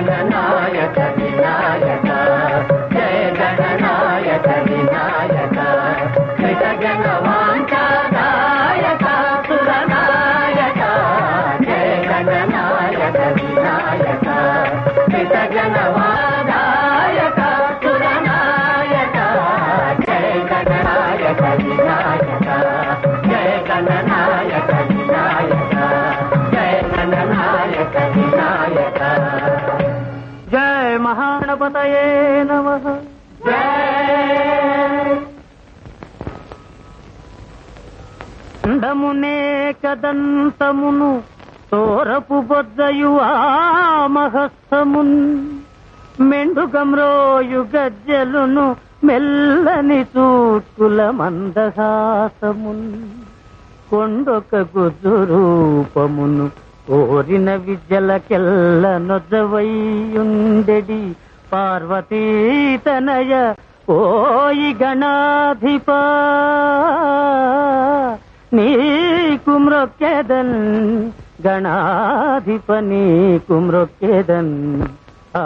గణనాయక వినాయక జయ గణనాయక వినాయక. కృతజ్ఞ వాంఛాదాయక సురనాయక. జయ గణనాయక వినాయక. కృతజ్ఞ వాదాయక సురనాయక. జయ గణనాయక వినాయక. జయ గణనాయక వినాయక. జయ గణనాయక వినాయక. జయ మహాగణపతయే నమ. జయ అండమునే కదంతమును తోరపు బొద్దయు ఆ మహస్తమున్. మెండుగమ్రోయు గజ్జలును మెల్లని చూట్కుల మందహాసమున్. కొండొక గుజు రూపమును ఓరిన విద్యలకెల్ల నొద్దవయ్యుండెడి పార్వతీతనయ ఓయి గణాధిప. నీకు మ్రొక్కెదన్ గణాధిప నీకు మ్రొక్కెదన్. ఆ